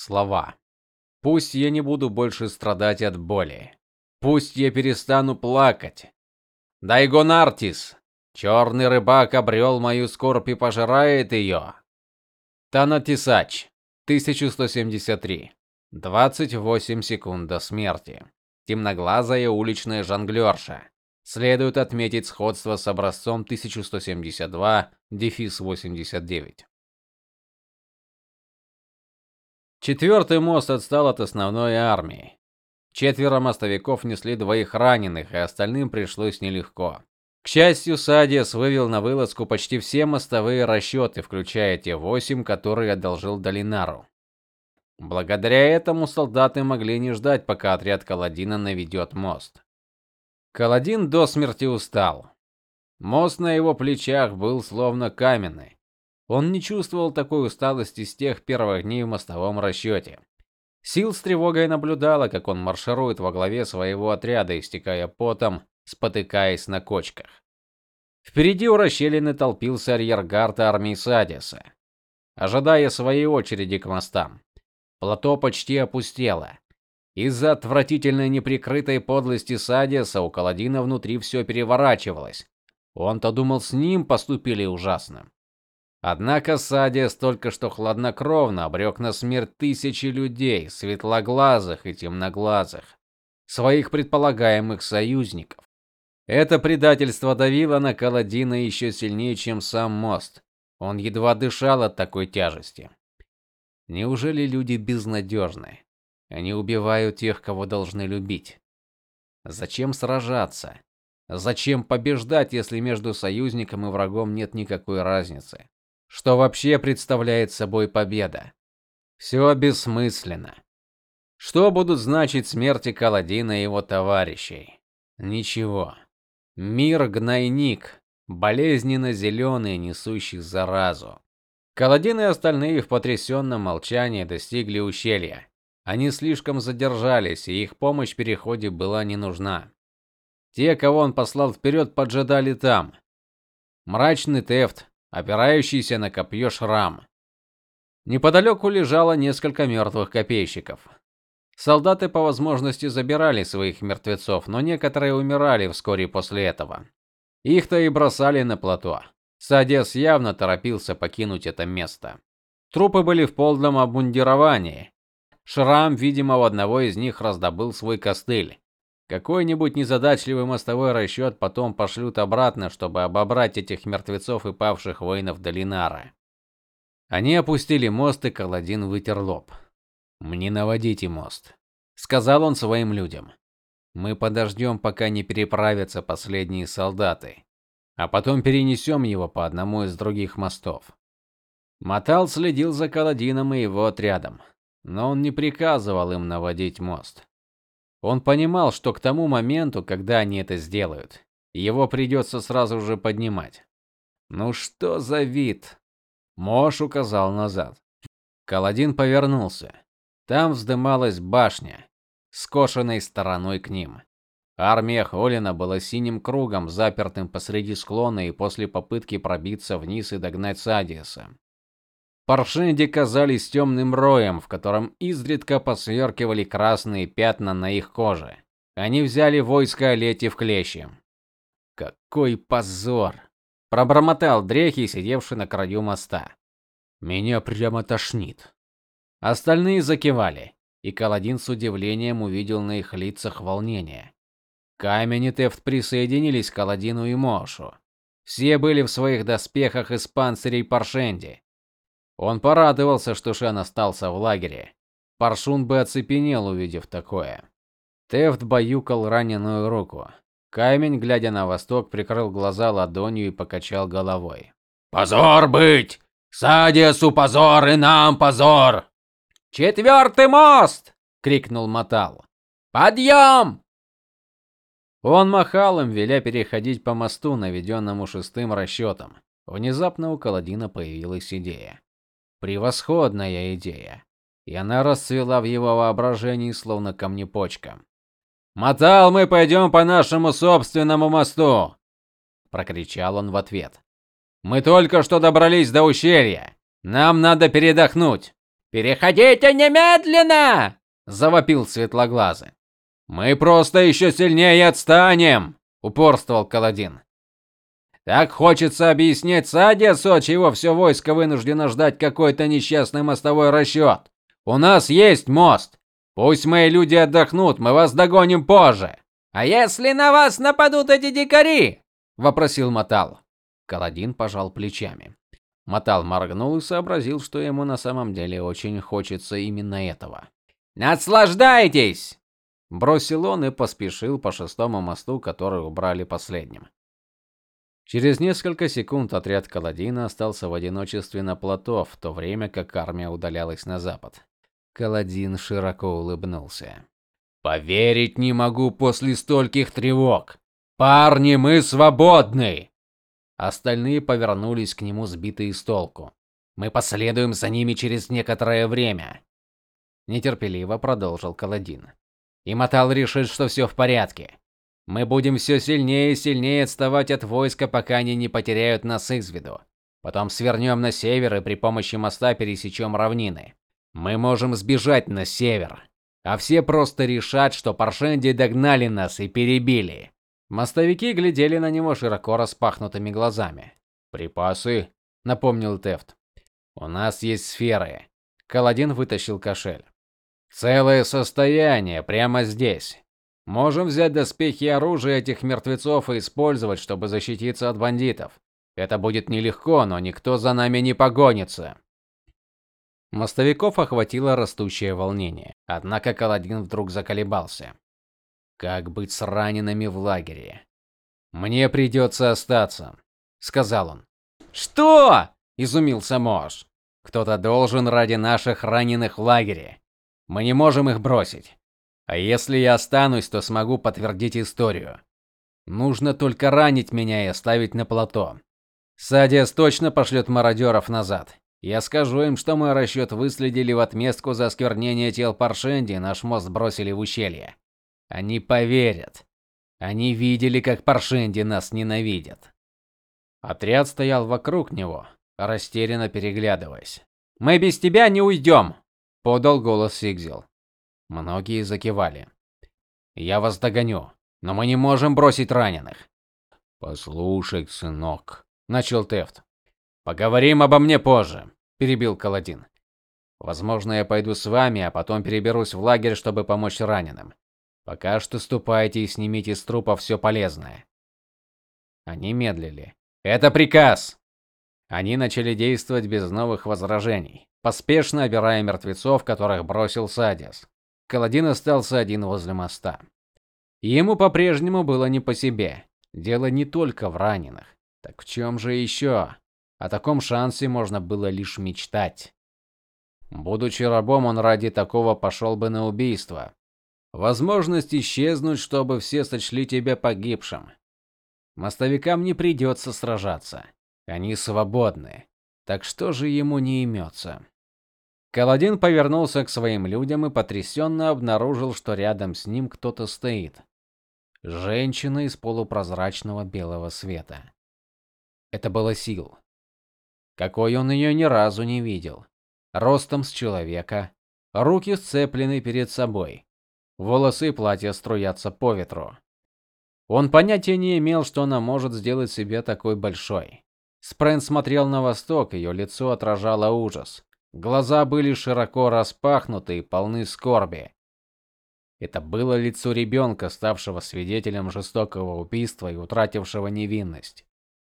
Слова. Пусть я не буду больше страдать от боли. Пусть я перестану плакать. Дайгонартис, черный рыбак обрел мою скорбь и пожирает ее. Танатисач, 1173. 28 секунд до смерти. Темноглазая уличная жонглерша. Следует отметить сходство с образцом 1172 Четвертый мост отстал от основной армии. Четверо мостовиков несли двоих раненых, и остальным пришлось нелегко. К счастью, Садиас вывел на вылазку почти все мостовые расчеты, включая те восемь, которые одолжил Долинару. Благодаря этому солдаты могли не ждать, пока отряд Каладина наведет мост. Каладин до смерти устал. Мост на его плечах был словно каменный. Он не чувствовал такой усталости с тех первых дней в мостовом расчете. Сил с тревогой наблюдала, как он марширует во главе своего отряда, истекая потом, спотыкаясь на кочках. Впереди у расщелины толпился арьергард армии Садиса, ожидая своей очереди к мостам. Плато почти опустело. Из-за отвратительной неприкрытой подлости Садиса у Каладина внутри все переворачивалось. Он-то думал, с ним поступили ужасно. Однако Садиас только что хладнокровно обрек на смерть тысячи людей, светлоглазых и темноглазых, своих предполагаемых союзников. Это предательство давило на Каладина еще сильнее, чем сам мост. Он едва дышал от такой тяжести. Неужели люди безнадежны? Они убивают тех, кого должны любить. Зачем сражаться? Зачем побеждать, если между союзником и врагом нет никакой разницы? Что вообще представляет собой победа? Все бессмысленно. Что будут значить смерти Каладина и его товарищей? Ничего. Мир гнойник, болезненно зеленый, несущий заразу. Каладин и остальные в потрясенном молчании достигли ущелья. Они слишком задержались, и их помощь в переходе была не нужна. Те, кого он послал вперед, поджидали там. Мрачный Тефт, опирающийся на копье шрам. Неподалеку лежало несколько мертвых копейщиков. Солдаты по возможности забирали своих мертвецов, но некоторые умирали вскоре после этого. Их-то и бросали на плато. Садес явно торопился покинуть это место. Трупы были в полном обмундировании. Шрам, видимо, у одного из них раздобыл свой костыль. Какой-нибудь незадачливый мостовой расчет потом пошлют обратно, чтобы обобрать этих мертвецов и павших воинов Долинара. Они опустили мост, и Каладин вытер лоб. "Мне наводите мост", сказал он своим людям. "Мы подождем, пока не переправятся последние солдаты, а потом перенесем его по одному из других мостов". Матал следил за Каладином и его отрядом, но он не приказывал им наводить мост. Он понимал, что к тому моменту, когда они это сделают, его придется сразу же поднимать. Ну что за вид? Мош указал назад. Каладин повернулся. Там вздымалась башня, скошенной стороной к ним. Армия Холина была синим кругом, запертым посреди склона и после попытки пробиться вниз и догнать Садиса. Паршенди казались темным роем, в котором изредка посверкивали красные пятна на их коже. Они взяли войско Олети в клещи. Какой позор, пробормотал Дрехи, сидевший на краю моста. Меня прямо тошнит. Остальные закивали, и Каладин с удивлением увидел на их лицах волнение. Камень и Тефт присоединились к Каладину и Мошу. Все были в своих доспехах из панцирей Паршенди. Он порадовался, что Шен остался в лагере. Паршун бы оцепенел, увидев такое. Тефт баюкал раненую руку. Камень, глядя на восток, прикрыл глаза ладонью и покачал головой. Позор быть! Садиасу позор и нам позор! Четвертый мост, крикнул Матал. Подъем!» Он махал им, веля переходить по мосту, наведенному шестым расчетом. Внезапно у Каладина появилась идея. Превосходная идея. И она расцвела в его воображении словно камнепочка. "Мотал, мы пойдем по нашему собственному мосту", прокричал он в ответ. "Мы только что добрались до ущелья. Нам надо передохнуть". Переходите немедленно, завопил Светлоглазый. Мы просто еще сильнее отстанем, упорствовал Каладин. Так хочется объяснять Садису, чего все войско вынуждено ждать какой-то несчастный мостовой расчет. У нас есть мост. Пусть мои люди отдохнут, мы вас догоним позже. А если на вас нападут эти дикари? вопросил Матал. Каладин пожал плечами. Матал моргнул и сообразил, что ему на самом деле очень хочется именно этого. "Наслаждайтесь!" бросил он и поспешил по шестому мосту, который убрали последним. Через несколько секунд отряд Каладина остался в одиночестве на плато, в то время как армия удалялась на запад. Каладин широко улыбнулся. Поверить не могу после стольких тревог. Парни, мы свободны. Остальные повернулись к нему сбитые с толку. Мы последуем за ними через некоторое время, нетерпеливо продолжил Каладин. И Матал решит, что все в порядке. Мы будем все сильнее и сильнее отставать от войска, пока они не потеряют нас из виду. Потом свернем на север и при помощи моста пересечем равнины. Мы можем сбежать на север, а все просто решат, что паршенди догнали нас и перебили. Мостовики глядели на него широко распахнутыми глазами. Припасы, напомнил Тефт. У нас есть сферы. Каладин вытащил кошель. Целое состояние прямо здесь. Можем взять доспехи и оружие этих мертвецов и использовать, чтобы защититься от бандитов. Это будет нелегко, но никто за нами не погонится. Мостовиков охватило растущее волнение. Однако Каладин вдруг заколебался. Как быть с ранеными в лагере? Мне придется остаться, сказал он. Что? изумился Мош. Кто-то должен ради наших раненых в лагере. Мы не можем их бросить. А если я останусь, то смогу подтвердить историю. Нужно только ранить меня и оставить на плато. Садиас точно пошлет мародеров назад. Я скажу им, что мой расчет выследили в отместку за осквернение тел Паршенди, наш мост бросили в ущелье. Они поверят. Они видели, как Паршенди нас ненавидят. Отряд стоял вокруг него, растерянно переглядываясь. Мы без тебя не уйдем!» — подал голос Сигзил. Многие закивали. Я вас догоню, но мы не можем бросить раненых. Послушай, сынок, начал Тефт. Поговорим обо мне позже, перебил Каладин. Возможно, я пойду с вами, а потом переберусь в лагерь, чтобы помочь раненым. Пока что ступайте и снимите с трупа все полезное. Они медлили. Это приказ. Они начали действовать без новых возражений, поспешно обирая мертвецов, которых бросил Садис. Каладин остался один возле моста. Ему по-прежнему было не по себе. Дело не только в раненых. Так в чем же еще? О таком шансе можно было лишь мечтать. Будучи рабом, он ради такого пошел бы на убийство. Возможность исчезнуть, чтобы все сочли тебя погибшим. Мостовикам не придется сражаться. Они свободны. Так что же ему не имется? Каладин повернулся к своим людям и потрясенно обнаружил, что рядом с ним кто-то стоит. Женщина из полупрозрачного белого света. Это была Сил какой он ее ни разу не видел. Ростом с человека, руки сцеплены перед собой. Волосы и платье струятся по ветру. Он понятия не имел, что она может сделать себе такой большой. Спрэн смотрел на восток, ее лицо отражало ужас. Глаза были широко распахнуты и полны скорби. Это было лицо ребенка, ставшего свидетелем жестокого убийства и утратившего невинность.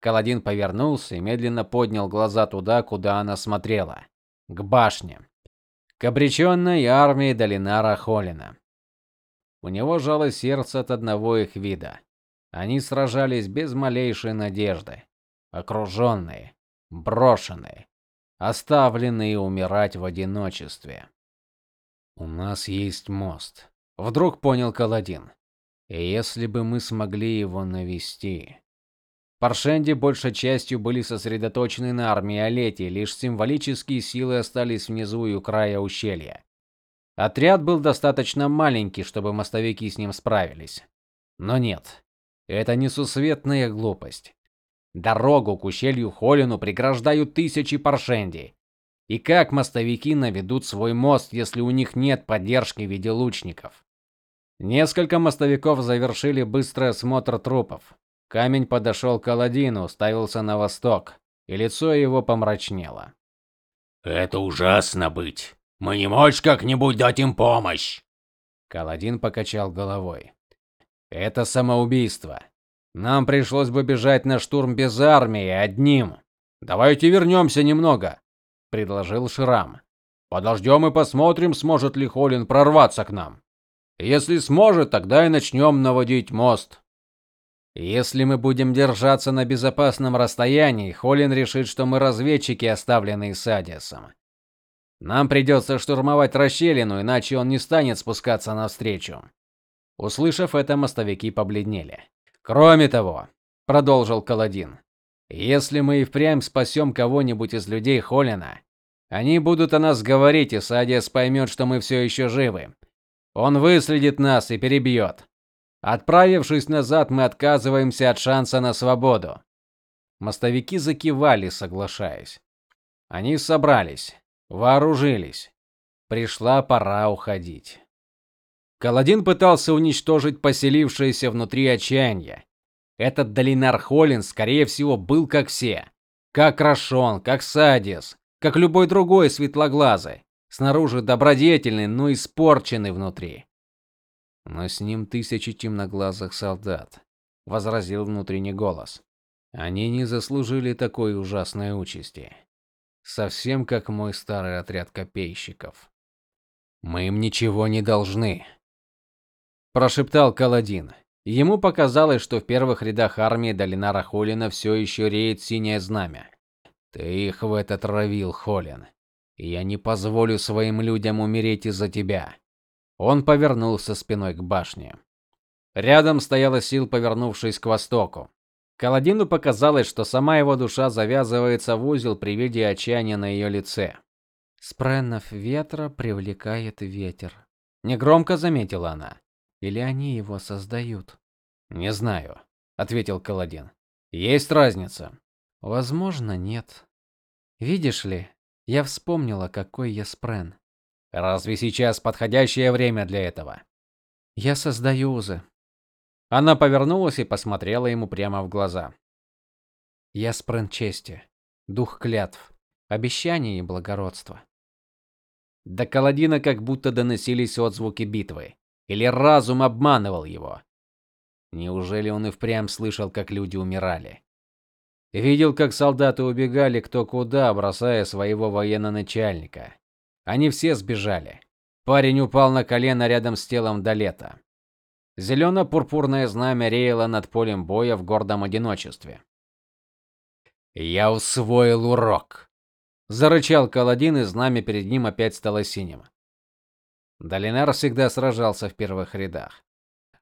Каладин повернулся и медленно поднял глаза туда, куда она смотрела, к башне, к обреченной армии Долинара Холина. У него жало сердце от одного их вида. Они сражались без малейшей надежды, окруженные, брошенные, оставленные умирать в одиночестве. У нас есть мост, вдруг понял Каладин. И если бы мы смогли его навести, Паршенди большей частью были сосредоточены на армии Алети, лишь символические силы остались внизу и у края ущелья. Отряд был достаточно маленький, чтобы мостовики с ним справились. Но нет. Это несусветная глупость. Дорогу к ущелью Холину преграждают тысячи паршенди. И как мостовики наведут свой мост, если у них нет поддержки в виде лучников? Несколько мостовиков завершили быстрый осмотр трупов. Камень подошел к Аладдину, уставился на восток, и лицо его помрачнело. Это ужасно быть. Мы не можешь как-нибудь дать им помощь. Каладин покачал головой. Это самоубийство. Нам пришлось бы бежать на штурм без армии одним. Давайте вернемся немного, предложил Шрам. Подождем и посмотрим, сможет ли Холин прорваться к нам. Если сможет, тогда и начнем наводить мост. Если мы будем держаться на безопасном расстоянии, Холин решит, что мы разведчики, оставленные Садиасом. Нам придется штурмовать расщелину, иначе он не станет спускаться навстречу. Услышав это, мостовики побледнели. Кроме того, продолжил Каладин, если мы и впрямь спасем кого-нибудь из людей Холина, они будут о нас говорить, и Садиас поймет, что мы все еще живы. Он выследит нас и перебьет. Отправившись назад, мы отказываемся от шанса на свободу. Мостовики закивали, соглашаясь. Они собрались, вооружились. Пришла пора уходить. Каладин пытался уничтожить поселившееся внутри отчаяние. Этот Долинар Холлин, скорее всего, был как все, как Рашон, как Садис, как любой другой светлоглазый, снаружи добродетельный, но испорченный внутри. Но с ним тысячи темноглазых солдат, возразил внутренний голос. Они не заслужили такой ужасной участи. Совсем как мой старый отряд копейщиков. Мы им ничего не должны, прошептал Каладин. Ему показалось, что в первых рядах армии Долинара Холина все еще реет синее знамя. Ты их в это травил, Холин. Я не позволю своим людям умереть из-за тебя. Он повернулся спиной к башне. Рядом стояла Сил, повернувшись к востоку. Каладину показалось, что сама его душа завязывается в узел при виде отчаяния на ее лице. Спреннов ветра привлекает ветер, негромко заметила она. Или они его создают? Не знаю, ответил Каладин. Есть разница. Возможно, нет. Видишь ли, я вспомнила, какой я спрен. Разве сейчас подходящее время для этого? Я создаю узы. Она повернулась и посмотрела ему прямо в глаза. Я спрен чести, дух клятв, обещаний и благородства. До Каладина как будто доносились отзвуки битвы, или разум обманывал его. Неужели он и впрямь слышал, как люди умирали? Видел, как солдаты убегали кто куда, бросая своего военно-начальника. Они все сбежали. Парень упал на колено рядом с телом Далета. Зелено-пурпурное знамя реяло над полем боя в гордом одиночестве. Я усвоил урок, зарычал Каладин, и знамя перед ним опять стало синим. Долинар всегда сражался в первых рядах.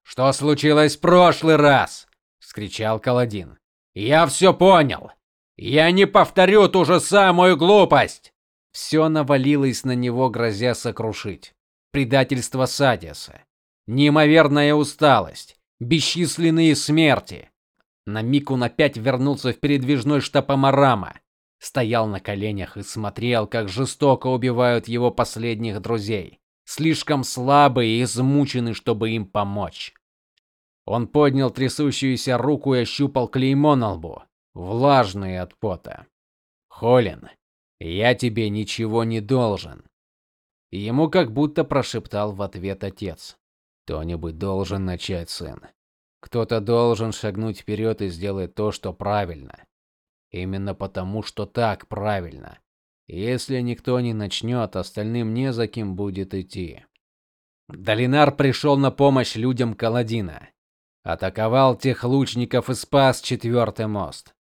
Что случилось в прошлый раз? вскричал Каладин. Я все понял. Я не повторю ту же самую глупость. Все навалилось на него, грозя сокрушить. Предательство Садиса, неимоверная усталость, бесчисленные смерти. На миг он опять вернулся в передвижной штаб Амарама, стоял на коленях и смотрел, как жестоко убивают его последних друзей, слишком слабые и измученные, чтобы им помочь. Он поднял трясущуюся руку и ощупал клеймо на лбу, влажное от пота. Холин, я тебе ничего не должен. Ему как будто прошептал в ответ отец. Кто-нибудь должен начать, сын. Кто-то должен шагнуть вперед и сделать то, что правильно. Именно потому, что так правильно. Если никто не начнет, остальным не за кем будет идти. Долинар пришел на помощь людям Каладина. Атаковал тех лучников и спас четвертый мост.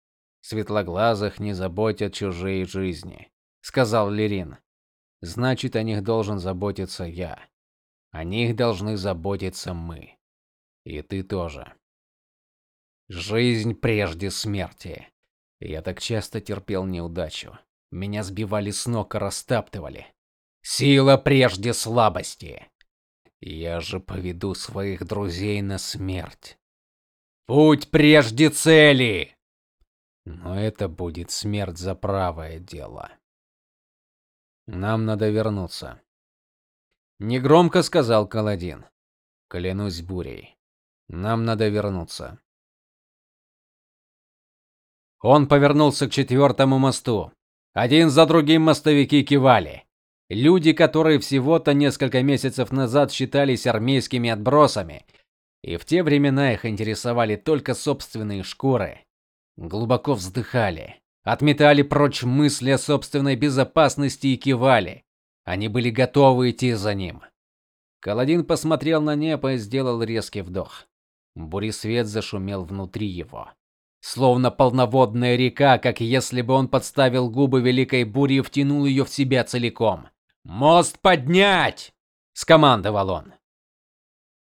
Светлоглазых не заботят чужие жизни, сказал Лерин. Значит, о них должен заботиться я. О них должны заботиться мы. И ты тоже. Жизнь прежде смерти. Я так часто терпел неудачу. Меня сбивали с ног и растаптывали. Сила прежде слабости. Я же поведу своих друзей на смерть. Путь прежде цели. Но это будет смерть за правое дело. Нам надо вернуться. Негромко сказал Каладин. Клянусь бурей. Нам надо вернуться. Он повернулся к четвертому мосту. Один за другим мостовики кивали. Люди, которые всего-то несколько месяцев назад считались армейскими отбросами, и в те времена их интересовали только собственные шкуры, глубоко вздыхали, отметали прочь мысли о собственной безопасности и кивали. Они были готовы идти за ним. Каладин посмотрел на небо и сделал резкий вдох. Буресвет зашумел внутри его, словно полноводная река, как если бы он подставил губы великой бури и втянул ее в себя целиком. "Мост поднять!" скомандовал он.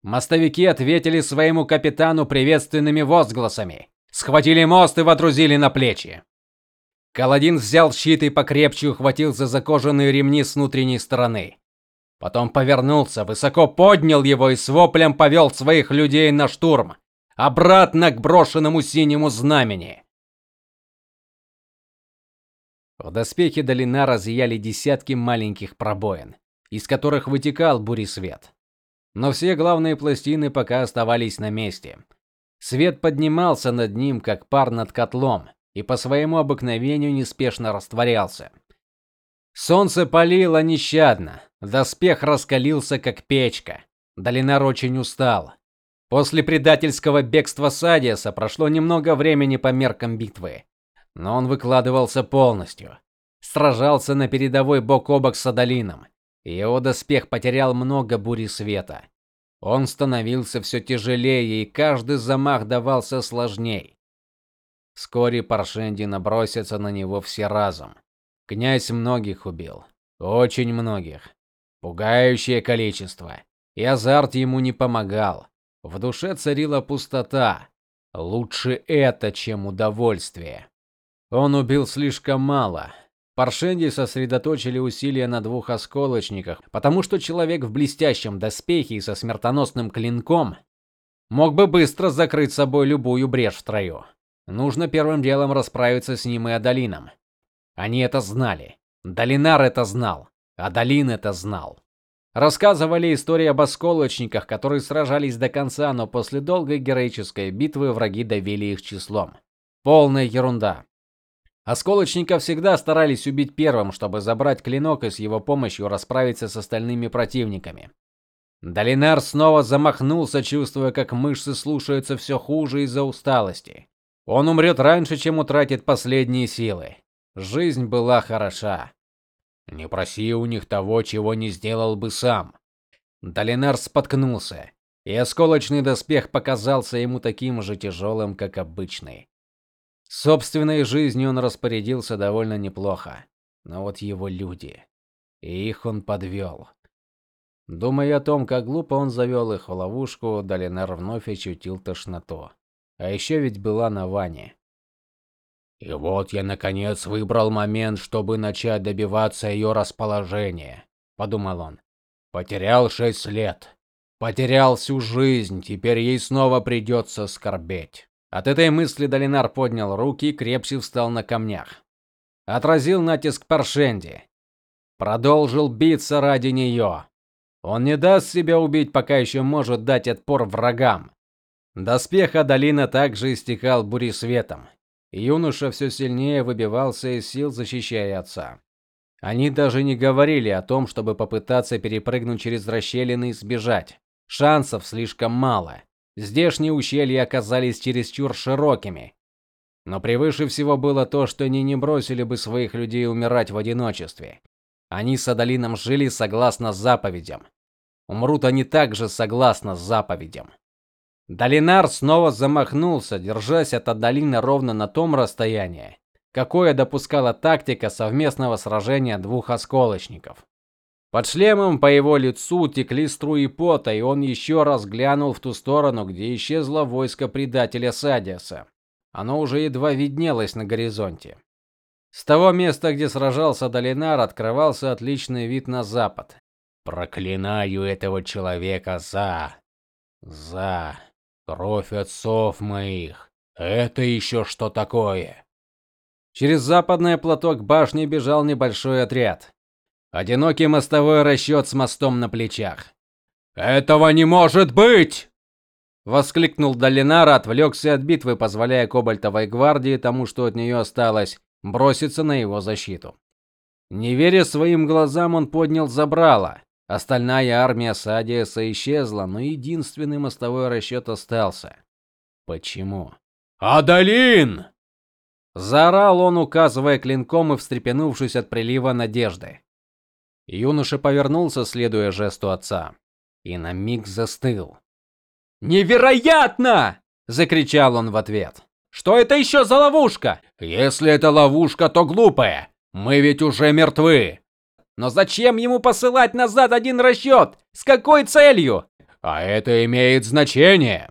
Мостовики ответили своему капитану приветственными возгласами, схватили мост и водрузили на плечи. Каладин взял щит и покрепче ухватился за кожаные ремни с внутренней стороны. Потом повернулся, высоко поднял его и с воплем повел своих людей на штурм, обратно к брошенному синему знамени. В доспехе Долина разъяли десятки маленьких пробоин, из которых вытекал буресвет. Но все главные пластины пока оставались на месте. Свет поднимался над ним, как пар над котлом, и по своему обыкновению неспешно растворялся. Солнце палило нещадно, доспех раскалился как печка. Долинар очень устал. После предательского бегства Садиаса прошло немного времени по меркам битвы, но он выкладывался полностью. Сражался на передовой бок о бок с Адалином. Его доспех потерял много бури света. Он становился все тяжелее, и каждый замах давался сложней. Вскоре Паршенди набросятся на него все разом. Князь многих убил, очень многих. Пугающее количество. И азарт ему не помогал. В душе царила пустота. Лучше это, чем удовольствие. Он убил слишком мало. Паршенди сосредоточили усилия на двух осколочниках, потому что человек в блестящем доспехе и со смертоносным клинком мог бы быстро закрыть собой любую брешь в строю. Нужно первым делом расправиться с ним и Адалином. Они это знали. Долинар это знал, а Долин это знал. Рассказывали истории об осколочниках, которые сражались до конца, но после долгой героической битвы враги давили их числом. Полная ерунда. Осколочника всегда старались убить первым, чтобы забрать клинок и с его помощью расправиться с остальными противниками. Долинар снова замахнулся, чувствуя, как мышцы слушаются все хуже из-за усталости. Он умрет раньше, чем утратит последние силы. Жизнь была хороша. Не проси у них того, чего не сделал бы сам. Долинар споткнулся, и осколочный доспех показался ему таким же тяжелым, как обычный. Собственной жизнью он распорядился довольно неплохо, но вот его люди, и их он подвел. Думая о том, как глупо он завел их в ловушку, Долинар вновь ощутил тошноту. А еще ведь была на Ване. И вот я наконец выбрал момент, чтобы начать добиваться ее расположения, подумал он. Потерял шесть лет, потерял всю жизнь, теперь ей снова придется скорбеть. От этой мысли Долинар поднял руки и крепче встал на камнях. Отразил натиск Паршенди. Продолжил биться ради нее. Он не даст себя убить, пока еще может дать отпор врагам. Доспех Адалина также истекал буресветом. Юноша все сильнее выбивался из сил, защищая отца. Они даже не говорили о том, чтобы попытаться перепрыгнуть через расщелины и сбежать. Шансов слишком мало. Здешние ущелья оказались чересчур широкими. Но превыше всего было то, что они не бросили бы своих людей умирать в одиночестве. Они с Адалином жили согласно заповедям. Умрут они также согласно заповедям. Долинар снова замахнулся, держась от Адалина ровно на том расстоянии, какое допускала тактика совместного сражения двух осколочников. Под шлемом по его лицу текли струи пота, и он еще раз глянул в ту сторону, где исчезло войско предателя Садиаса. Оно уже едва виднелось на горизонте. С того места, где сражался Долинар, открывался отличный вид на запад. Проклинаю этого человека за за Кровь отцов моих. Это еще что такое? Через западное плато к башне бежал небольшой отряд. Одинокий мостовой расчет с мостом на плечах. Этого не может быть! воскликнул Долинар, отвлекся от битвы, позволяя Кобальтовой гвардии тому, что от нее осталось, броситься на его защиту. Не веря своим глазам, он поднял забрало. Остальная армия Садиеса исчезла, но единственный мостовой расчет остался. Почему? Адалин! заорал он, указывая клинком и встрепенувшись от прилива надежды. Юноша повернулся, следуя жесту отца, и на миг застыл. Невероятно! закричал он в ответ. Что это еще за ловушка? Если это ловушка, то глупая. Мы ведь уже мертвы. Но зачем ему посылать назад один расчет? С какой целью? А это имеет значение.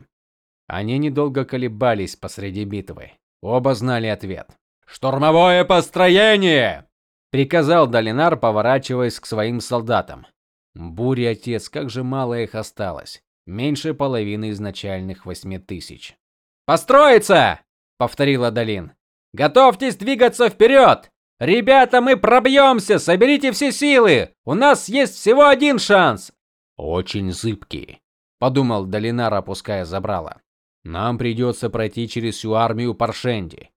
Они недолго колебались посреди битвы. Оба знали ответ. Штурмовое построение, приказал Долинар, поворачиваясь к своим солдатам. Бури отец, как же мало их осталось. Меньше половины изначальных восьми тысяч. Построиться, повторила Долин. Готовьтесь двигаться вперед! Ребята, мы пробьемся! Соберите все силы! У нас есть всего один шанс. Очень зыбкий, подумал Долинар, опуская забрало. Нам придется пройти через всю армию Паршенди.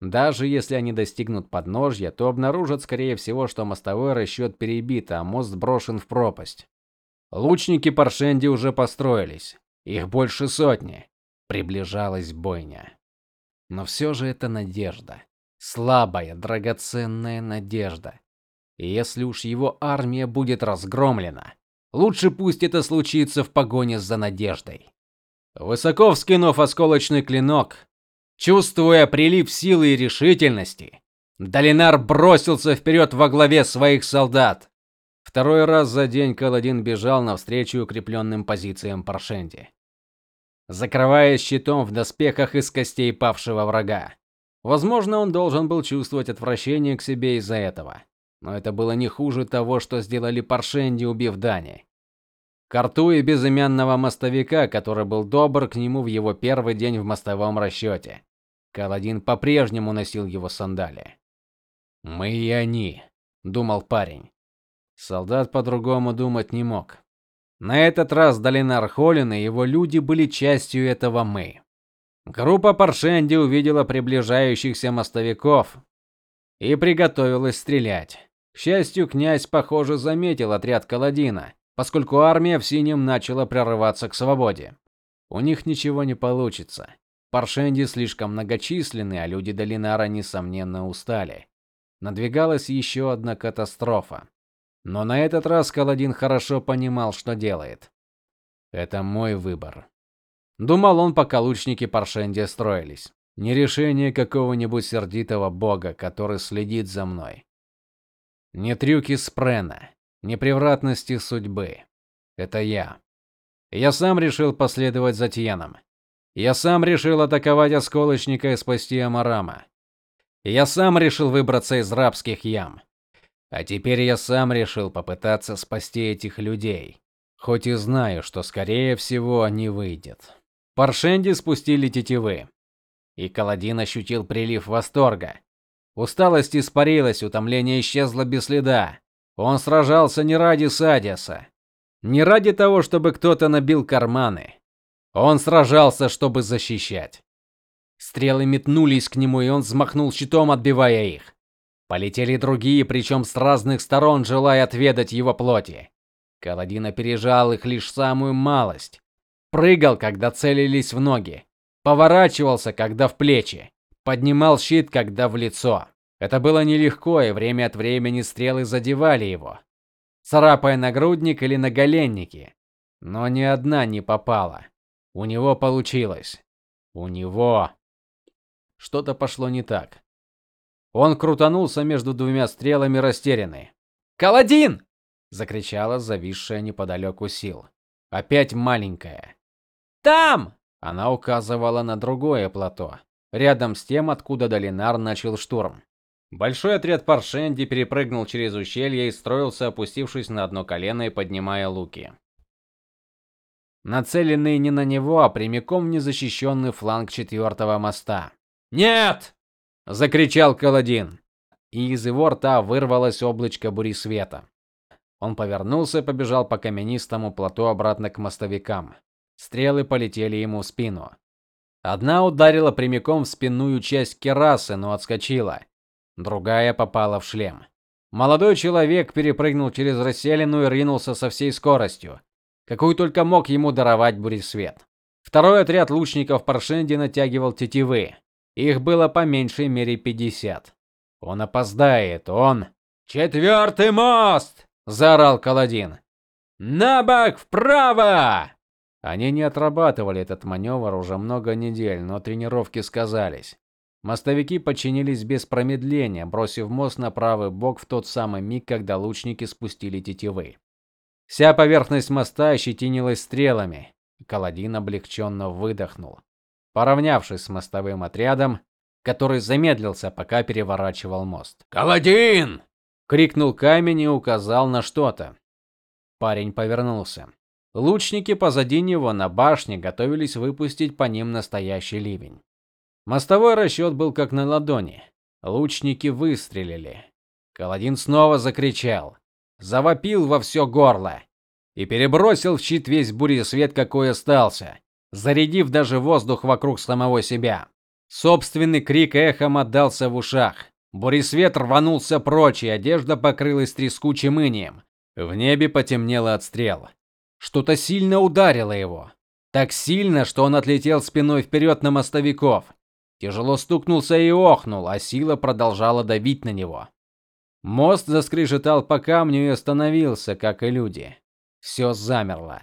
Даже если они достигнут подножья, то обнаружат скорее всего, что мостовой расчет перебит, а мост брошен в пропасть. Лучники Паршенди уже построились. Их больше сотни. Приближалась бойня. Но все же это надежда. Слабая, драгоценная надежда. И если уж его армия будет разгромлена, лучше пусть это случится в погоне за надеждой. Высоко вскинув осколочный клинок, чувствуя прилив силы и решительности, Долинар бросился вперед во главе своих солдат. Второй раз за день Каладин бежал навстречу укрепленным позициям Паршенди, закрываясь щитом в доспехах из костей павшего врага. Возможно, он должен был чувствовать отвращение к себе из-за этого, но это было не хуже того, что сделали Паршенди, убив Дани. Карту и безымянного мостовика, который был добр к нему в его первый день в мостовом расчете. Каладин по-прежнему носил его сандалии. Мы и они, думал парень. Солдат по-другому думать не мог. На этот раз Долинар Холлин и его люди были частью этого мы. Группа Паршенди увидела приближающихся мостовиков и приготовилась стрелять. К счастью, князь, похоже, заметил отряд Каладина, поскольку армия в синем начала прорываться к свободе. У них ничего не получится. Паршенди слишком многочисленны, а люди Долинара несомненно устали. Надвигалась еще одна катастрофа. Но на этот раз Каладин хорошо понимал, что делает. Это мой выбор. Думал он, пока лучники Паршенди строились. Не решение какого-нибудь сердитого бога, который следит за мной. Не трюки Спрена, не превратности судьбы. Это я. Я сам решил последовать за Тьеном. Я сам решил атаковать осколочника и спасти Амарама. Я сам решил выбраться из рабских ям. А теперь я сам решил попытаться спасти этих людей, хоть и знаю, что скорее всего не выйдет. Паршенди спустили тетивы, и Каладин ощутил прилив восторга. Усталость испарилась, утомление исчезло без следа. Он сражался не ради Садиса, не ради того, чтобы кто-то набил карманы. Он сражался, чтобы защищать. Стрелы метнулись к нему, и он взмахнул щитом, отбивая их. Полетели другие, причем с разных сторон, желая отведать его плоти. Каладин опережал их лишь самую малость. Прыгал, когда целились в ноги, поворачивался, когда в плечи, поднимал щит, когда в лицо. Это было нелегко, и время от времени стрелы задевали его, царапая нагрудник или наголенники. Но ни одна не попала. У него получилось. У него что-то пошло не так. Он крутанулся между двумя стрелами, растерянный. "Каладин!" закричала зависшая неподалеку сил. Опять маленькая. "Там!" Она указывала на другое плато, рядом с тем, откуда Долинар начал штурм. Большой отряд Паршенди перепрыгнул через ущелье и строился, опустившись на одно колено и поднимая луки. Нацеленные не на него, а прямиком в незащищенный фланг четвертого моста. "Нет!" закричал Каладин. И из его рта вырвалось облачко бури света. Он повернулся и побежал по каменистому плато обратно к мостовикам. Стрелы полетели ему в спину. Одна ударила прямиком в спинную часть керасы, но отскочила. Другая попала в шлем. Молодой человек перепрыгнул через расселину и ринулся со всей скоростью, какую только мог ему даровать буресвет. Второй отряд лучников Паршенди натягивал тетивы. Их было по меньшей мере 50. Он опоздает, он Четвертый мост, заорал Каладин. На бок вправо! Они не отрабатывали этот маневр уже много недель, но тренировки сказались. Мостовики подчинились без промедления, бросив мост на правый бок в тот самый миг, когда лучники спустили тетивы. Вся поверхность моста ощетинилась стрелами. Каладин облегченно выдохнул. Поравнявшись с мостовым отрядом, который замедлился, пока переворачивал мост. "Каладин!" крикнул камень и указал на что-то. Парень повернулся. Лучники позади него на башне готовились выпустить по ним настоящий ливень. Мостовой расчет был как на ладони. Лучники выстрелили. Каладин снова закричал, завопил во все горло и перебросил в щит весь буресвет, какой остался, зарядив даже воздух вокруг самого себя. Собственный крик эхом отдался в ушах. Буресвет рванулся прочь, и одежда покрылась трескучим инием. В небе потемнело от стрел. Что-то сильно ударило его, так сильно, что он отлетел спиной вперед на мостовиков. Тяжело стукнулся и охнул, а сила продолжала давить на него. Мост заскрежетал по камню и остановился, как и люди. Все замерло.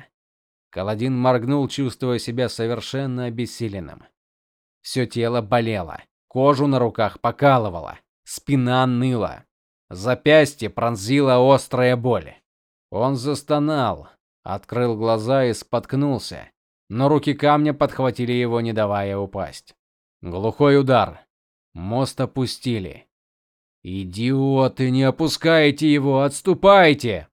Каладин моргнул, чувствуя себя совершенно обессиленным. Все тело болело, кожу на руках покалывало, спина ныла, запястье пронзила острая боль. Он застонал, открыл глаза и споткнулся, но руки камня подхватили его, не давая упасть. Глухой удар. Мост опустили. Идиоты, не опускайте его, отступайте.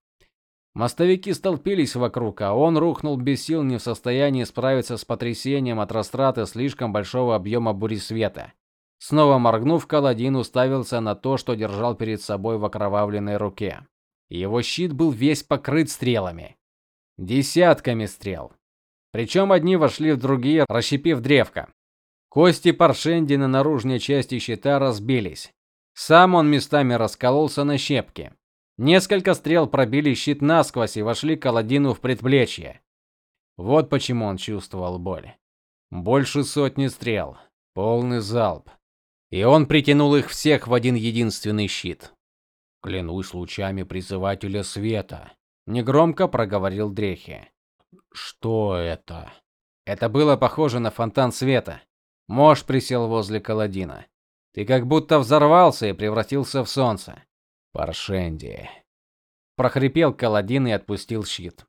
Мостовики столпились вокруг, а он рухнул без сил, не в состоянии справиться с потрясением от растраты слишком большого объема света. Снова моргнув, Каладин уставился на то, что держал перед собой в окровавленной руке. Его щит был весь покрыт стрелами, десятками стрел. Причем одни вошли в другие, расщепив древко. Кости Паршенди на наружной части щита разбились. Сам он местами раскололся на щепки. Несколько стрел пробили щит насквозь и вошли Каладину в предплечье. Вот почему он чувствовал боль. Больше сотни стрел, полный залп. И он притянул их всех в один единственный щит. Клянусь лучами призывателя света, негромко проговорил Дрехи. Что это? Это было похоже на фонтан света. Мош присел возле Каладина. Ты как будто взорвался и превратился в солнце. Паршенди. прохрипел Каладин и отпустил щит.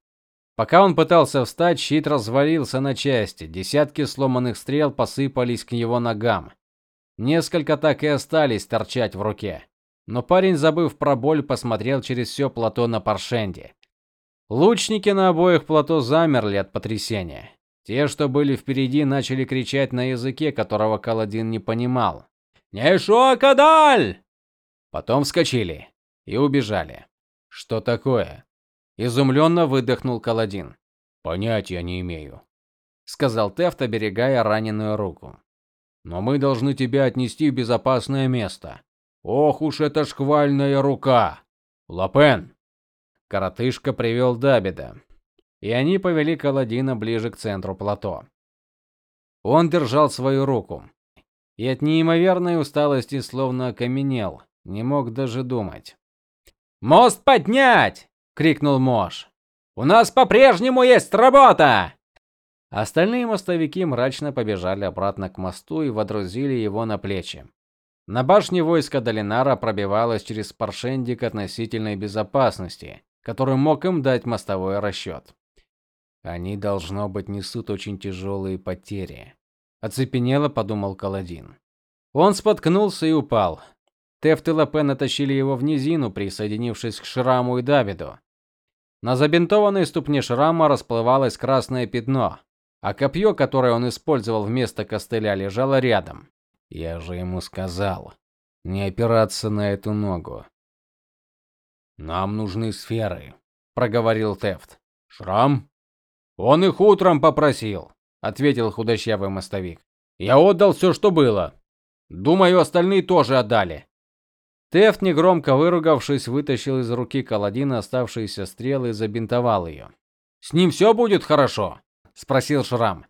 Пока он пытался встать, щит развалился на части. Десятки сломанных стрел посыпались к его ногам. Несколько так и остались торчать в руке. Но парень, забыв про боль, посмотрел через все плато на Паршенди. Лучники на обоих плато замерли от потрясения. Те, что были впереди, начали кричать на языке, которого Каладин не понимал. «Нешокадаль!» Потом вскочили и убежали. Что такое? изумленно выдохнул Каладин. Понятия не имею, сказал Тефт, оберегая раненую руку. Но мы должны тебя отнести в безопасное место. Ох уж эта шквальная рука. Лапен. Коротышка привел Дабида, и они повели Каладина ближе к центру плато. Он держал свою руку и от неимоверной усталости словно окаменел, не мог даже думать. "Мост поднять!" крикнул Мош. "У нас по-прежнему есть работа!" Остальные мостовики мрачно побежали обратно к мосту и водрузили его на плечи. На башне войска Долинара пробивалось через Паршенди к относительной безопасности, которую мог им дать мостовой расчет. Они должно быть несут очень тяжелые потери, оцепенело подумал Каладин. Он споткнулся и упал. Тефт и Лапен натащили его в низину, присоединившись к Шраму и Давиду. На забинтованной ступне Шрама расплывалось красное пятно, а копье, которое он использовал вместо костыля, лежало рядом. Я же ему сказал не опираться на эту ногу. Нам нужны сферы, проговорил Тефт. Шрам? Он их утром попросил, ответил худощавый мостовик. Я отдал все, что было. Думаю, остальные тоже отдали. Тефт, негромко выругавшись, вытащил из руки Каладина оставшиеся стрелы и забинтовал ее. С ним все будет хорошо, спросил Шрам.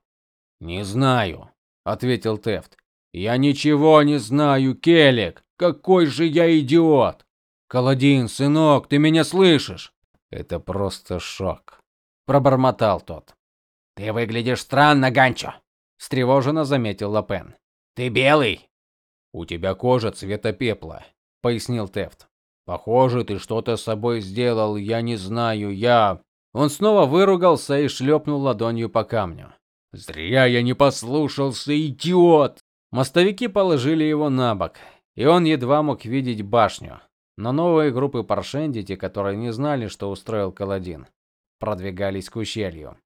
Не знаю, ответил Тефт. Я ничего не знаю, Келек. Какой же я идиот. Каладин, сынок, ты меня слышишь? Это просто шок, пробормотал тот. Ты выглядишь странно, Ганчо, встревоженно заметил Лапен. Ты белый. У тебя кожа цвета пепла, пояснил Тефт. Похоже, ты что-то с собой сделал, я не знаю, я Он снова выругался и шлепнул ладонью по камню. Зря я не послушался, идиот. Мостовики положили его на бок, и он едва мог видеть башню. Но новые группы паршенди, те, которые не знали, что устроил Каладин, продвигались к ущелью.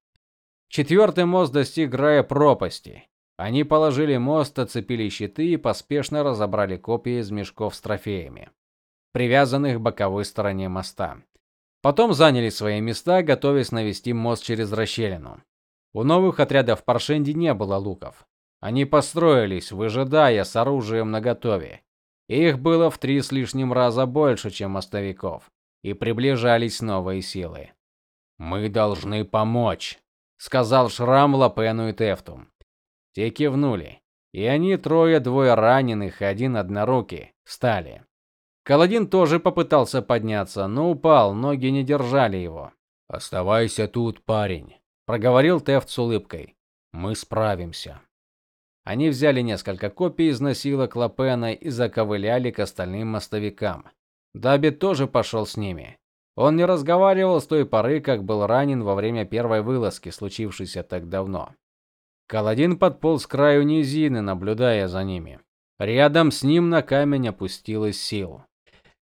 Четвертый мост достиг края пропасти. Они положили мост, оцепили щиты и поспешно разобрали копья из мешков с трофеями, привязанных к боковой стороне моста. Потом заняли свои места, готовясь навести мост через расщелину. У новых отрядов Паршенди не было луков. Они построились, выжидая с оружием наготове. Их было в три с лишним раза больше, чем мостовиков, и приближались новые силы. Мы должны помочь, сказал Шрам Лапену и Тефту. Те кивнули, и они трое, двое раненых и один однорукий, встали. Каладин тоже попытался подняться, но упал, ноги не держали его. Оставайся тут, парень, проговорил Тефт с улыбкой. Мы справимся. Они взяли несколько копий из носилок Лапена и заковыляли к остальным мостовикам. Даби тоже пошел с ними. Он не разговаривал с той поры, как был ранен во время первой вылазки, случившейся так давно. Каладин подполз к краю низины, наблюдая за ними. Рядом с ним на камень опустилась сил.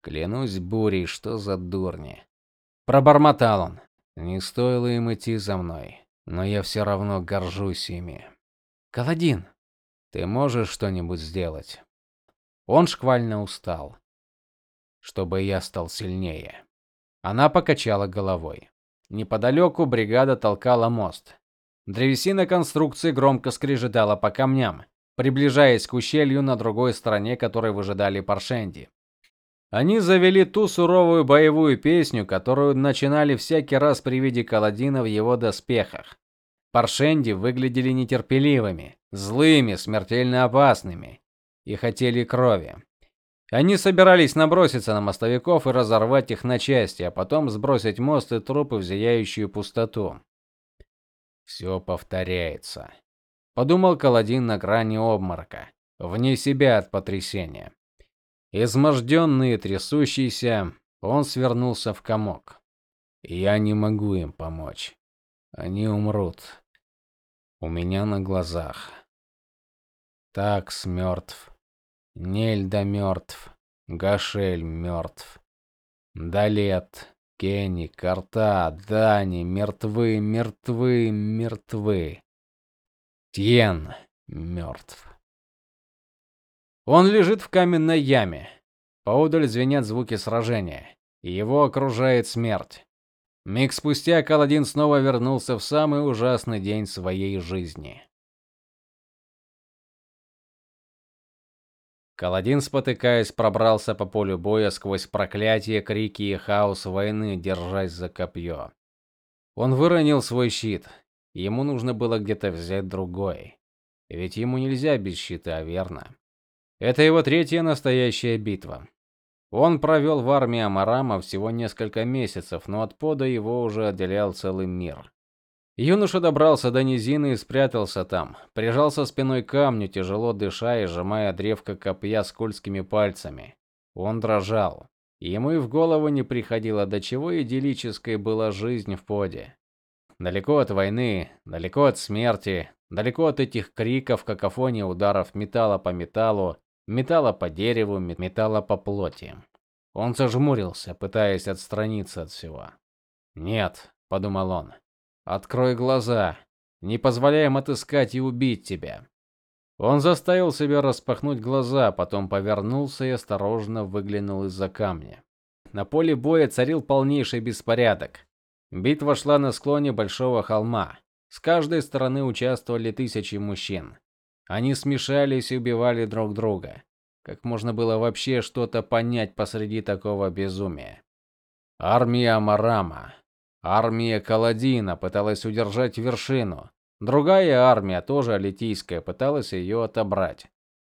Клянусь бурей, что за дурни. Пробормотал он. Не стоило им идти за мной, но я все равно горжусь ими. Каладин, ты можешь что-нибудь сделать? Он шквально устал, чтобы я стал сильнее. Она покачала головой. Неподалеку бригада толкала мост. Древесина конструкции громко скрежетала по камням, приближаясь к ущелью на другой стороне, которой выжидали паршенди. Они завели ту суровую боевую песню, которую начинали всякий раз при виде Каладина в его доспехах. Паршенди выглядели нетерпеливыми, злыми, смертельно опасными и хотели крови. Они собирались наброситься на мостовиков и разорвать их на части, а потом сбросить мост и трупы в зияющую пустоту. Все повторяется, подумал Каладин на грани обморока, вне себя от потрясения. Изможденный и трясущийся, он свернулся в комок. Я не могу им помочь. Они умрут. У меня на глазах. Такс мертв. Нельда мертв. Гашель мертв. Далет, Кенни, Карта, Дани мертвы, мертвы, мертвы. Тьен мертв. Он лежит в каменной яме. Поодаль звенят звуки сражения. Его окружает смерть. Миг спустя Каладин снова вернулся в самый ужасный день своей жизни. Каладин, спотыкаясь, пробрался по полю боя сквозь проклятия, крики и хаос войны, держась за копье. Он выронил свой щит. Ему нужно было где-то взять другой. Ведь ему нельзя без щита, верно? Это его третья настоящая битва. Он провел в армии Амарама всего несколько месяцев, но от пода его уже отделял целый мир. Юноша добрался до низины и спрятался там, прижался спиной к камню, тяжело дыша и сжимая древко копья скользкими пальцами. Он дрожал. Ему и в голову не приходило, до чего идиллической была жизнь в поде. Далеко от войны, далеко от смерти, далеко от этих криков, какофонии ударов металла по металлу, металла по дереву, металла по плоти. Он зажмурился, пытаясь отстраниться от всего. "Нет", подумал он. "Открой глаза. Не позволяй им отыскать и убить тебя". Он заставил себя распахнуть глаза, потом повернулся и осторожно выглянул из-за камня. На поле боя царил полнейший беспорядок. Битва шла на склоне большого холма. С каждой стороны участвовали тысячи мужчин. Они смешались и убивали друг друга. Как можно было вообще что-то понять посреди такого безумия? Армия Марама, армия Каладина пыталась удержать вершину. Другая армия, тоже алитийская, пыталась ее отобрать.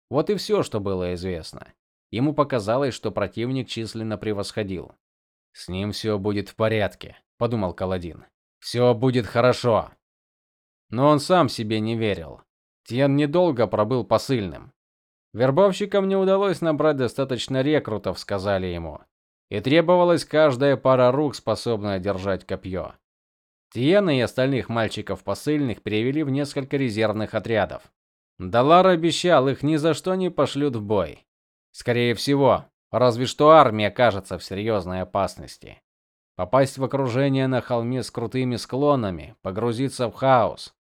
Вот и все, что было известно. Ему показалось, что противник численно превосходил. С ним все будет в порядке подумал Каладин. «Все будет хорошо. Но он сам себе не верил. Тьен недолго пробыл посыльным. Вербовщикам не удалось набрать достаточно рекрутов, сказали ему, и требовалась каждая пара рук, способная держать копье. Тиена и остальных мальчиков посыльных перевели в несколько резервных отрядов. Далар обещал, их ни за что не пошлют в бой. Скорее всего, разве что армия окажется в серьезной опасности. Попасть в окружение на холме с крутыми склонами, погрузиться в хаос.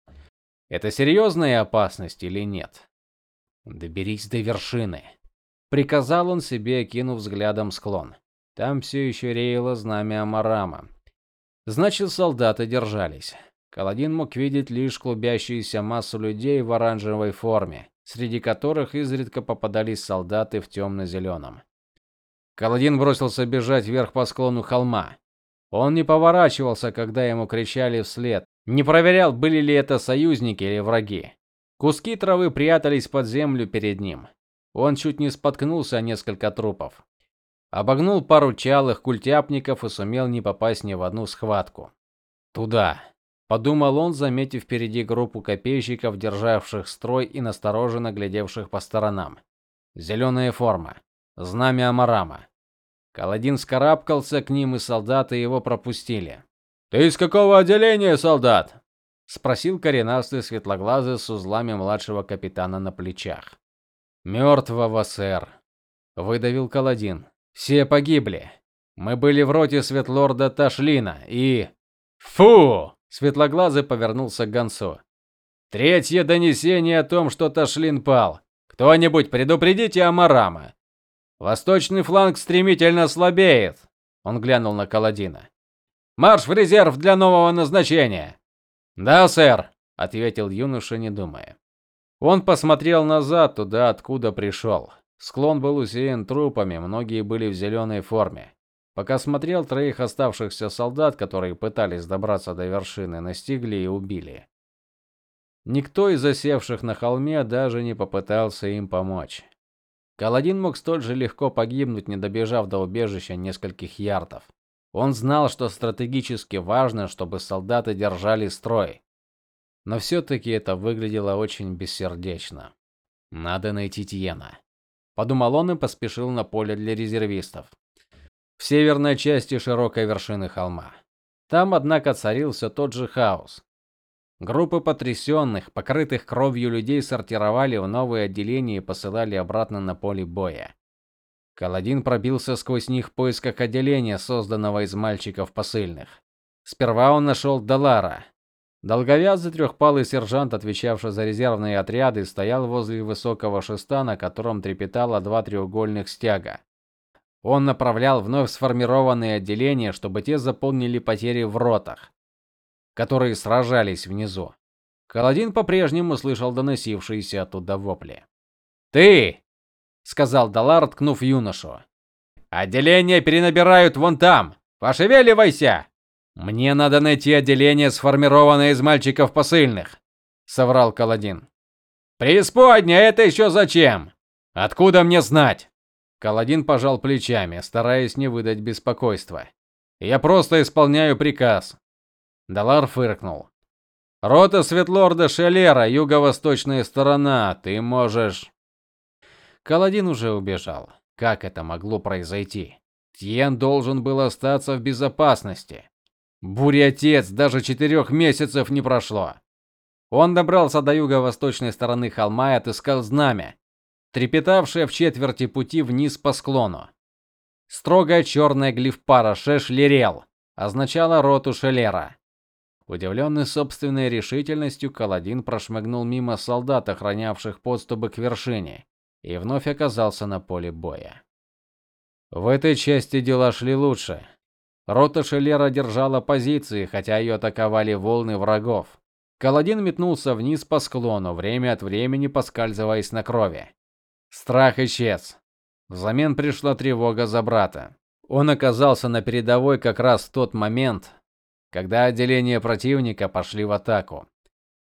Это серьезная опасность или нет? Доберись до вершины, приказал он себе, окинув взглядом склон. Там все еще реяло знамя Амарама. Значит, солдаты держались. Каладин мог видеть лишь клубящуюся массу людей в оранжевой форме, среди которых изредка попадались солдаты в темно зеленом Каладин бросился бежать вверх по склону холма. Он не поворачивался, когда ему кричали вслед, не проверял, были ли это союзники или враги. Куски травы прятались под землю перед ним. Он чуть не споткнулся о несколько трупов. Обогнул пару чалых культяпников и сумел не попасть ни в одну схватку. Туда, подумал он, заметив впереди группу копейщиков, державших строй и настороженно глядевших по сторонам. Зеленая форма, знамя Амарама. Каладин скарабкался к ним, и солдаты его пропустили. "Ты из какого отделения, солдат?" спросил коренастый светлоглазый с узлами младшего капитана на плечах. «Мертвого, сэр", выдавил Каладин. "Все погибли. Мы были в роте светлорда Ташлина и Фу! Светлоглазый повернулся к Гансу. Третье донесение о том, что Ташлин пал. Кто-нибудь предупредите Амарама. Восточный фланг стремительно слабеет. Он глянул на Каладина. Марш в резерв для нового назначения. Да, сэр, ответил юноша, не думая. Он посмотрел назад, туда, откуда пришел. Склон был усеян трупами, многие были в зеленой форме. Пока смотрел, троих оставшихся солдат, которые пытались добраться до вершины, настигли и убили. Никто из засевших на холме даже не попытался им помочь. Каладин мог столь же легко погибнуть, не добежав до убежища нескольких ярдов. Он знал, что стратегически важно, чтобы солдаты держали строй. Но все таки это выглядело очень бессердечно. Надо найти Тиена, подумал он и поспешил на поле для резервистов. В северной части широкой вершины холма. Там, однако, царился тот же хаос. Группы потрясенных, покрытых кровью людей сортировали в новые отделения и посылали обратно на поле боя. Каладин пробился сквозь них в поисках отделения, созданного из мальчиков посыльных. Сперва он нашел Далара. Долговязый трехпалый сержант, отвечавший за резервные отряды, стоял возле высокого шеста, на котором трепетало два треугольных стяга. Он направлял вновь сформированные отделения, чтобы те заполнили потери в ротах которые сражались внизу. Каладин по-прежнему слышал доносившиеся оттуда вопли. "Ты!" Сказал Далар, ткнув юношу. "Отделение перенабирают вон там. Пошевеливайся!" "Мне надо найти отделение, сформированное из мальчиков посыльных", соврал Каладин. "Преисподня, это еще зачем? Откуда мне знать?" Каладин пожал плечами, стараясь не выдать беспокойства. "Я просто исполняю приказ. Далар фыркнул. Рота Светлорда Шелера, юго-восточная сторона. Ты можешь Каладин уже убежал. Как это могло произойти? Тьен должен был остаться в безопасности. Буря-отец, даже четырех месяцев не прошло. Он добрался до юго-восточной стороны холма и отыскал знамя, трепетавшее в четверти пути вниз по склону. Строгая черная глифпара Шешлерел означала роту Шелера. Удивленный собственной решительностью, Каладин прошмыгнул мимо солдат, охранявших подступы к вершине, и вновь оказался на поле боя. В этой части дела шли лучше. Рота Шелера держала позиции, хотя ее атаковали волны врагов. Каладин метнулся вниз по склону, время от времени поскальзываясь на крови. Страх исчез. Взамен пришла тревога за брата. Он оказался на передовой как раз в тот момент, когда отделения противника пошли в атаку.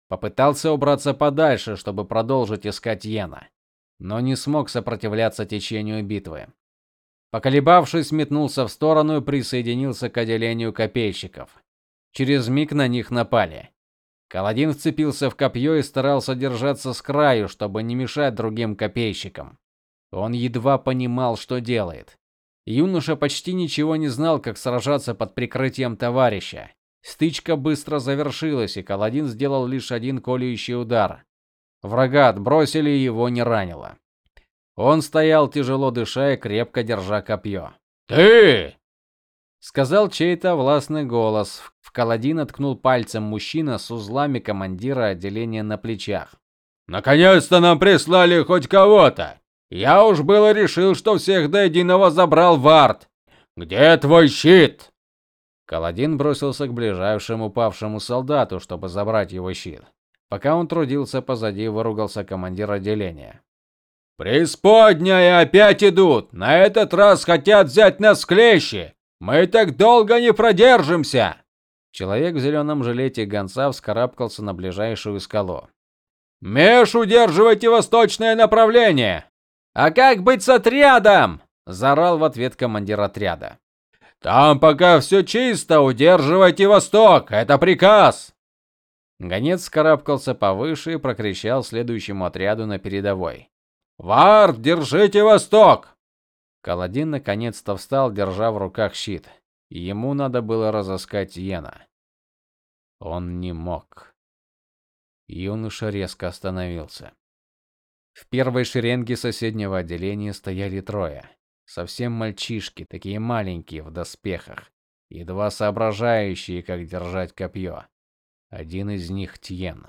Попытался убраться подальше, чтобы продолжить искать Йена, но не смог сопротивляться течению битвы. Поколебавшись, метнулся в сторону и присоединился к отделению копейщиков. Через миг на них напали. Каладин вцепился в копье и старался держаться с краю, чтобы не мешать другим копейщикам. Он едва понимал, что делает. Юноша почти ничего не знал, как сражаться под прикрытием товарища. Стычка быстро завершилась, и Каладин сделал лишь один колющий удар. Врага отбросили, его не ранило. Он стоял тяжело дыша и крепко держа копье. "Ты!" сказал чей-то властный голос. В Каладин ткнул пальцем мужчина с узлами командира отделения на плечах. "Наконец-то нам прислали хоть кого-то. Я уж было решил, что всех до единого забрал Вард. Где твой щит?" Каладин бросился к ближайшему упавшему солдату, чтобы забрать его щит. Пока он трудился позади, выругался командир отделения. Преисподняя опять идут. На этот раз хотят взять нас в клещи. Мы так долго не продержимся. Человек в зеленом жилете гонца вскарабкался на ближайшую скалу. Меш, удерживайте восточное направление. А как быть с отрядом? заорал в ответ командир отряда. Там пока все чисто, удерживайте восток. Это приказ. Гонец скарабкался повыше и прокричал следующему отряду на передовой: Вард, держите восток. Каладин наконец-то встал, держа в руках щит. Ему надо было разыскать Йена. Он не мог. Юноша резко остановился. В первой шеренге соседнего отделения стояли трое. Совсем мальчишки, такие маленькие в доспехах, едва соображающие, как держать копье. Один из них Тьен.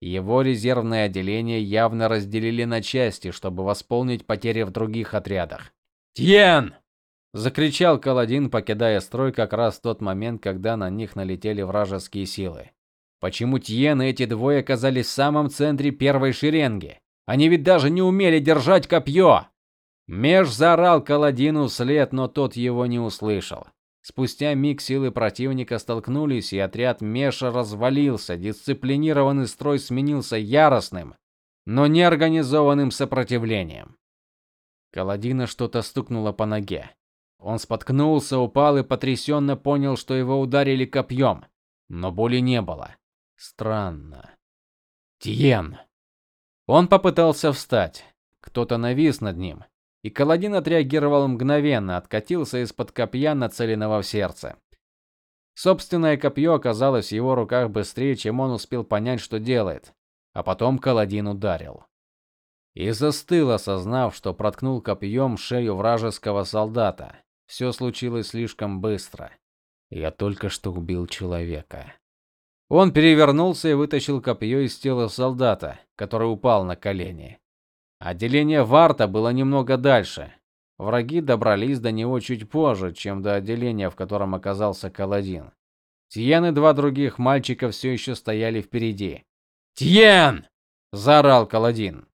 Его резервное отделение явно разделили на части, чтобы восполнить потери в других отрядах. "Тьен!" закричал Каладин, покидая строй как раз в тот момент, когда на них налетели вражеские силы. Почему Тьен и эти двое оказались в самом центре первой шеренги? Они ведь даже не умели держать копье!» Меж заорал Каладину вслед, но тот его не услышал. Спустя миг силы противника столкнулись, и отряд Меша развалился. Дисциплинированный строй сменился яростным, но неорганизованным сопротивлением. Каладина что-то стукнуло по ноге. Он споткнулся, упал и потрясенно понял, что его ударили копьем, но боли не было. Странно. Тиен. Он попытался встать. Кто-то навис над ним и Каладин отреагировал мгновенно, откатился из-под копья, нацеленного в сердце. Собственное копье оказалось в его руках быстрее, чем он успел понять, что делает. А потом Каладин ударил. И застыл, осознав, что проткнул копьем шею вражеского солдата. Все случилось слишком быстро. Я только что убил человека. Он перевернулся и вытащил копье из тела солдата, который упал на колени. Отделение Варта было немного дальше. Враги добрались до него чуть позже, чем до отделения, в котором оказался Каладин. Тьен и два других мальчика все еще стояли впереди. "Тьен!" заорал Каладин.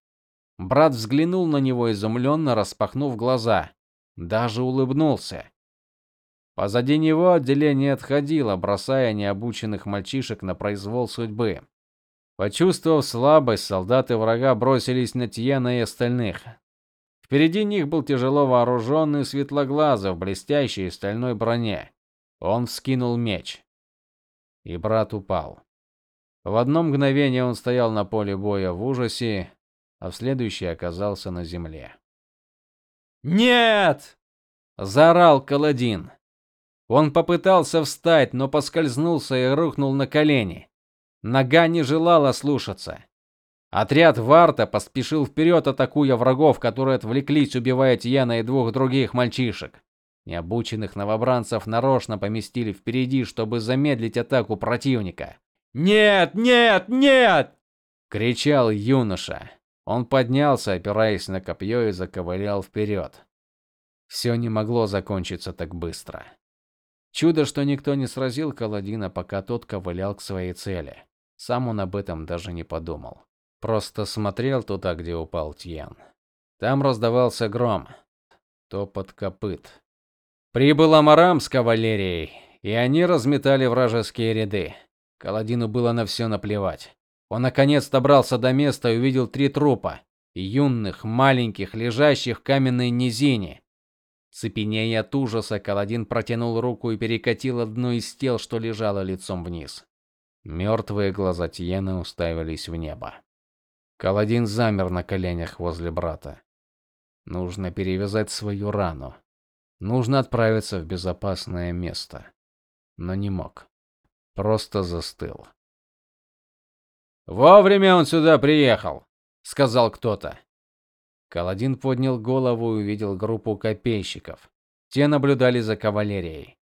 Брат взглянул на него изумленно, распахнув глаза, даже улыбнулся. Позади него отделение отходило, бросая необученных мальчишек на произвол судьбы. Почувствовав слабость, солдаты врага бросились на Тьена и остальных. Впереди них был тяжело вооруженный светлоглазый в блестящей стальной броне. Он вскинул меч, и брат упал. В одно мгновение он стоял на поле боя в ужасе, а в следующее оказался на земле. "Нет!" заорал Каладин. Он попытался встать, но поскользнулся и рухнул на колени. Нога не желала слушаться. Отряд Варта поспешил вперед, атакуя врагов, которые отвлеклись, убивая Тьяна и двух других мальчишек. Необученных новобранцев нарочно поместили впереди, чтобы замедлить атаку противника. "Нет, нет, нет!" кричал юноша. Он поднялся, опираясь на копье и заковылял вперед. Все не могло закончиться так быстро. Чудо, что никто не сразил Каладина, пока тот ковылял к своей цели. Сам он об этом даже не подумал. Просто смотрел туда, где упал Тьен. Там раздавался гром, топот копыт. Прибыл Амарам с кавалерией, и они разметали вражеские ряды. Каладину было на все наплевать. Он наконец добрался до места и увидел три трупа, юных, маленьких, лежащих в каменной низине. Цепенея от ужаса, Каладин протянул руку и перекатил одно из тел, что лежало лицом вниз. Мертвые глаза Тиена уставились в небо. Каладин замер на коленях возле брата. Нужно перевязать свою рану. Нужно отправиться в безопасное место. Но не мог. Просто застыл. Вовремя он сюда приехал, сказал кто-то. Каладин поднял голову и увидел группу копейщиков. Те наблюдали за кавалерией.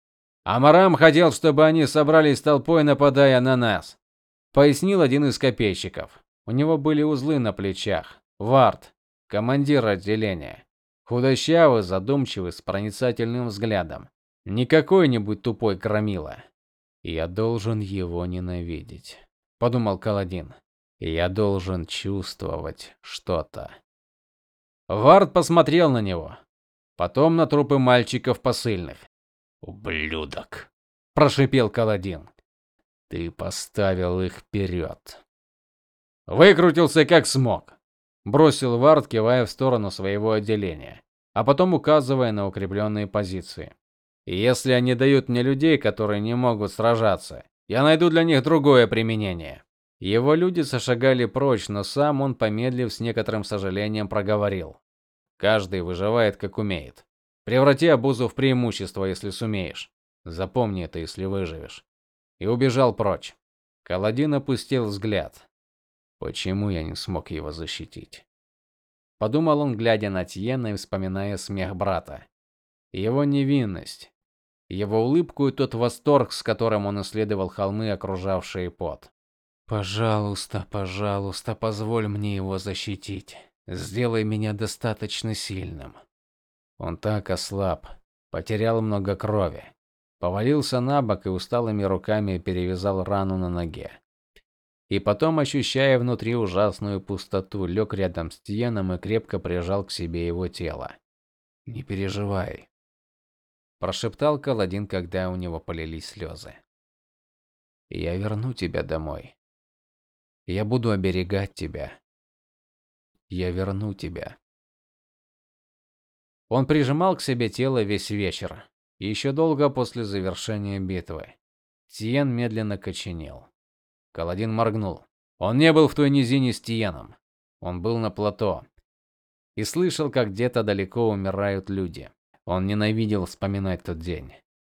Амарам хотел, чтобы они собрались толпой, нападая на нас, пояснил один из копейщиков. У него были узлы на плечах. Вард, командир отделения. Худощавый, задумчивый, с проницательным взглядом. Не какой-нибудь тупой громила. Я должен его ненавидеть, подумал Каладин. Я должен чувствовать что-то. Вард посмотрел на него, потом на трупы мальчиков посыльных. "Ублюдок", прошипел Каладин. "Ты поставил их вперед». Выкрутился как смог, бросил Вард, кивая в сторону своего отделения, а потом указывая на укрепленные позиции. Если они дают мне людей, которые не могут сражаться, я найду для них другое применение. Его люди зашагали прочь, но сам он, помедлив с некоторым сожалением, проговорил: "Каждый выживает как умеет. Преврати обузу в преимущество, если сумеешь. Запомни это, если выживешь". И убежал прочь. Каладин опустил взгляд. Почему я не смог его защитить? Подумал он, глядя на Тьена и вспоминая смех брата. Его невинность, его улыбку и тот восторг, с которым он исследовал холмы, окружавшие пот. Пожалуйста, пожалуйста, позволь мне его защитить. Сделай меня достаточно сильным. Он так ослаб, потерял много крови. Повалился на бок и усталыми руками перевязал рану на ноге. И потом, ощущая внутри ужасную пустоту, лег рядом с Тиеном и крепко прижал к себе его тело. "Не переживай", прошептал Каладин, когда у него полились слезы. "Я верну тебя домой. Я буду оберегать тебя. Я верну тебя. Он прижимал к себе тело весь вечер, и еще долго после завершения битвы. Тиен медленно коченел. Каладин моргнул. Он не был в той низине с Тиеном. Он был на плато и слышал, как где-то далеко умирают люди. Он ненавидел вспоминать тот день.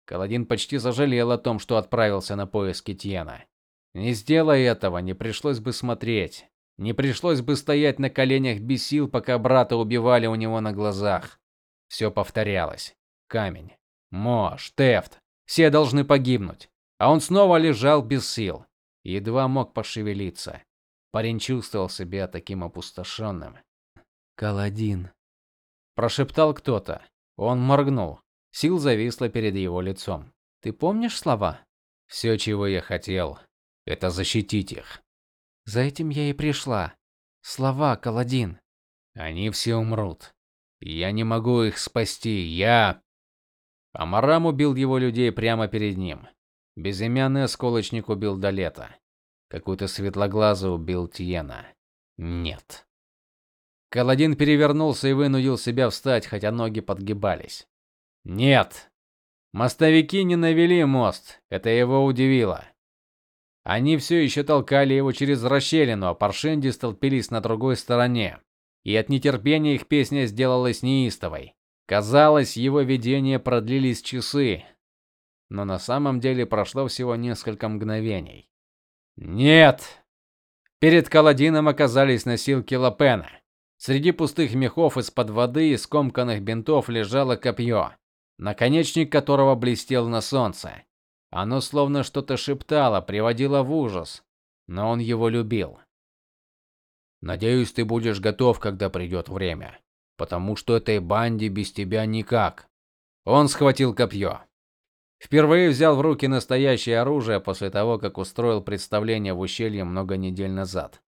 Каладин почти сожалел о том, что отправился на поиски Тиена. Не сделай этого, не пришлось бы смотреть, не пришлось бы стоять на коленях без сил, пока брата убивали у него на глазах. Все повторялось. Камень, Мо, Штефт, все должны погибнуть. А он снова лежал без сил, едва мог пошевелиться. Парень чувствовал себя таким опустошенным. Каладин, прошептал кто-то. Он моргнул. Сил зависла перед его лицом. Ты помнишь слова? «Все, чего я хотел, это защитить их. За этим я и пришла. Слова, Каладин. Они все умрут. Я не могу их спасти. Я Амарам убил его людей прямо перед ним. Безымянный осколочник убил Далета. Какой-то светлоглазый убил Тиена. Нет. Каладин перевернулся и вынудил себя встать, хотя ноги подгибались. Нет. Мостовики не навели мост. Это его удивило. Они все еще толкали его через расщелину, а паршенди столпились на другой стороне. И от нетерпения их песня сделалась неистовой. Казалось, его видения продлились часы, но на самом деле прошло всего несколько мгновений. Нет. Перед Каладином оказались носилки Лапена. Среди пустых мехов из-под воды и скомканных бинтов лежало копье, наконечник которого блестел на солнце. Оно словно что-то шептало, приводило в ужас, но он его любил. Надеюсь, ты будешь готов, когда придет время, потому что этой банде без тебя никак. Он схватил копье. Впервые взял в руки настоящее оружие после того, как устроил представление в ущелье много недель назад.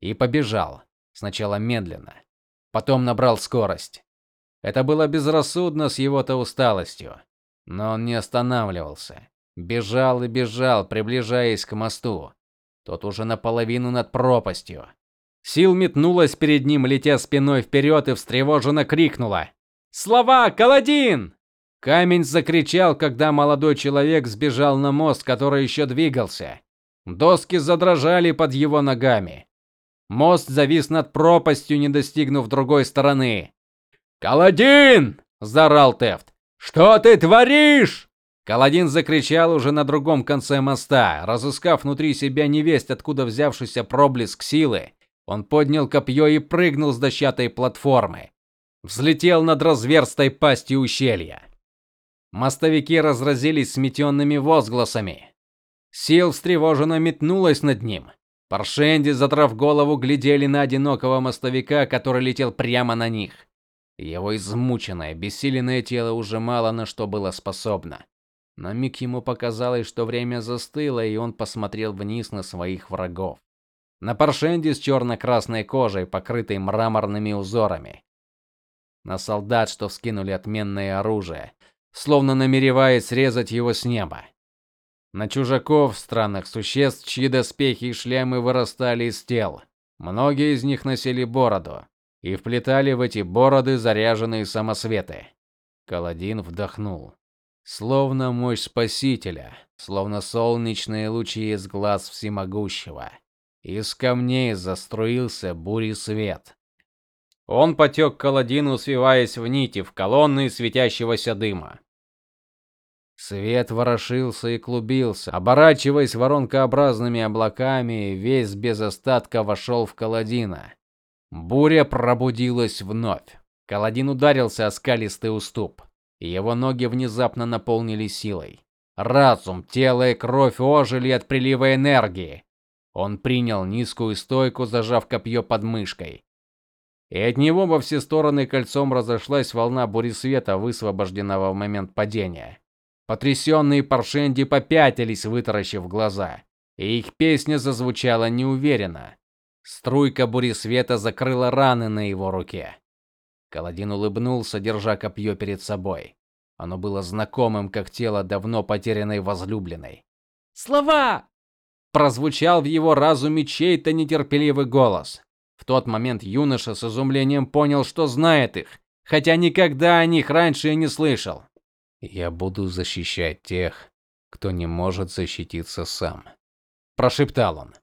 И побежал, сначала медленно, потом набрал скорость. Это было безрассудно с его-то усталостью, но он не останавливался. Бежал и бежал, приближаясь к мосту. Тот уже наполовину над пропастью. Сил метнулась перед ним, летя спиной вперед и встревоженно крикнула: "Слова, Каладин!" Камень закричал, когда молодой человек сбежал на мост, который еще двигался. Доски задрожали под его ногами. Мост завис над пропастью, не достигнув другой стороны. "Каладин!" заорал Тефт. "Что ты творишь?" Каладин закричал уже на другом конце моста, разыскав внутри себя невесть откуда взявшийся проблеск силы. Он поднял копье и прыгнул с дощатой платформы. Взлетел над разверстой пастью ущелья. Мостовики разразились сметенными возгласами. Сил встревоженно метнулась над ним. Паршенди, задрав голову, глядели на одинокого мостовика, который летел прямо на них. Его измученное, бессиленное тело уже мало на что было способно. На миг ему показалось, что время застыло, и он посмотрел вниз на своих врагов. На Паршенди с черно-красной кожей, покрытой мраморными узорами. На солдат, что вскинули отменное оружие, словно намереваясь срезать его с неба. На чужаков, странных существ, чьи доспехи и шлемы вырастали из тел. Многие из них носили бороду и вплетали в эти бороды заряженные самосветы. Каладин вдохнул. Словно мощь спасителя, словно солнечные лучи из глаз всемогущего. Из камней заструился бурый свет. Он потек к Каладину, свиваясь в нити в колонны светящегося дыма. Свет ворошился и клубился, оборачиваясь воронкообразными облаками, весь без остатка вошел в Каладина. Буря пробудилась вновь. Каладин ударился о скалистый уступ, его ноги внезапно наполнились силой. Разум, тело и кровь ожили от прилива энергии. Он принял низкую стойку, зажав копье под мышкой. И от него во все стороны кольцом разошлась волна бури света, высвобожденного в момент падения. Потрясенные паршенди попятились, вытаращив глаза, и их песня зазвучала неуверенно. Струйка бури света закрыла раны на его руке. Каладин улыбнулся, держа копье перед собой. Оно было знакомым, как тело давно потерянной возлюбленной. "Слова!" Прозвучал в его разуме чей-то нетерпеливый голос. В тот момент юноша с изумлением понял, что знает их, хотя никогда о них раньше и не слышал. Я буду защищать тех, кто не может защититься сам, прошептал он.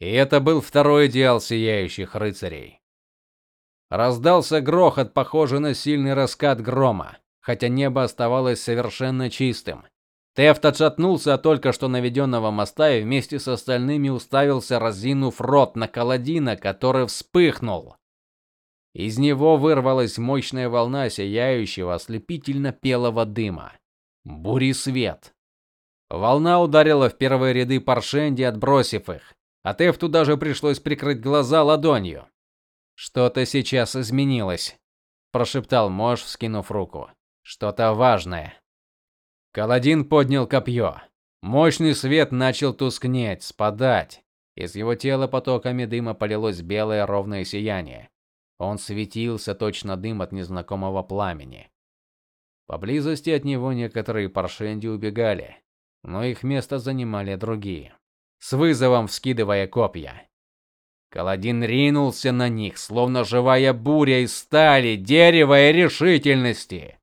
И это был второй идеал сияющих рыцарей. Раздался грохот, похожий на сильный раскат грома, хотя небо оставалось совершенно чистым. Тефт отшатнулся от только что наведенного моста и вместе с остальными уставился, разинув рот на Каладина, который вспыхнул. Из него вырвалась мощная волна сияющего ослепительно белого дыма. Бури свет. Волна ударила в первые ряды Паршенди, отбросив их. А Тефту даже пришлось прикрыть глаза ладонью. Что-то сейчас изменилось, прошептал Мош, вскинув руку. Что-то важное. Каладин поднял копье. Мощный свет начал тускнеть, спадать. Из его тела потоками дыма полилось белое ровное сияние. Он светился точно дым от незнакомого пламени. Поблизости от него некоторые паршенди убегали, но их место занимали другие, с вызовом вскидывая копья. Каладин ринулся на них, словно живая буря из стали, дерева и решительности.